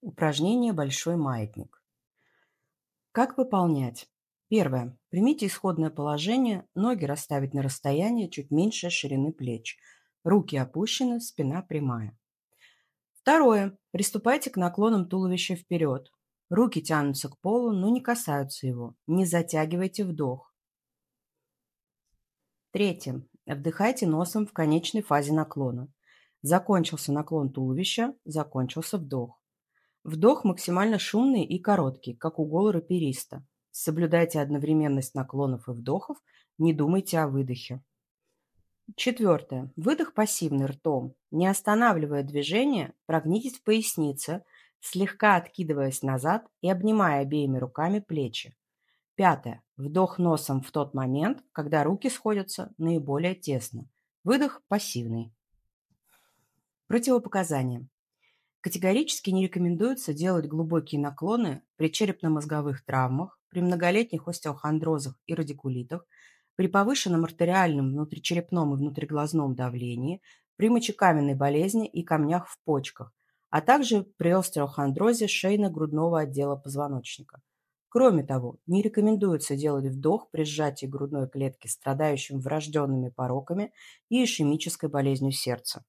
Упражнение «Большой маятник». Как выполнять? Первое. Примите исходное положение, ноги расставить на расстоянии чуть меньше ширины плеч. Руки опущены, спина прямая. Второе. Приступайте к наклонам туловища вперед. Руки тянутся к полу, но не касаются его. Не затягивайте вдох. Третье. Вдыхайте носом в конечной фазе наклона. Закончился наклон туловища, закончился вдох. Вдох максимально шумный и короткий, как у голорапериста. Соблюдайте одновременность наклонов и вдохов, не думайте о выдохе. Четвертое. Выдох пассивный ртом. Не останавливая движение, прогнитесь в пояснице, слегка откидываясь назад и обнимая обеими руками плечи. Пятое. Вдох носом в тот момент, когда руки сходятся наиболее тесно. Выдох пассивный. Противопоказания. Категорически не рекомендуется делать глубокие наклоны при черепно-мозговых травмах, при многолетних остеохондрозах и радикулитах, при повышенном артериальном, внутричерепном и внутриглазном давлении, при мочекаменной болезни и камнях в почках, а также при остеохондрозе шейно-грудного отдела позвоночника. Кроме того, не рекомендуется делать вдох при сжатии грудной клетки страдающим врожденными пороками и ишемической болезнью сердца.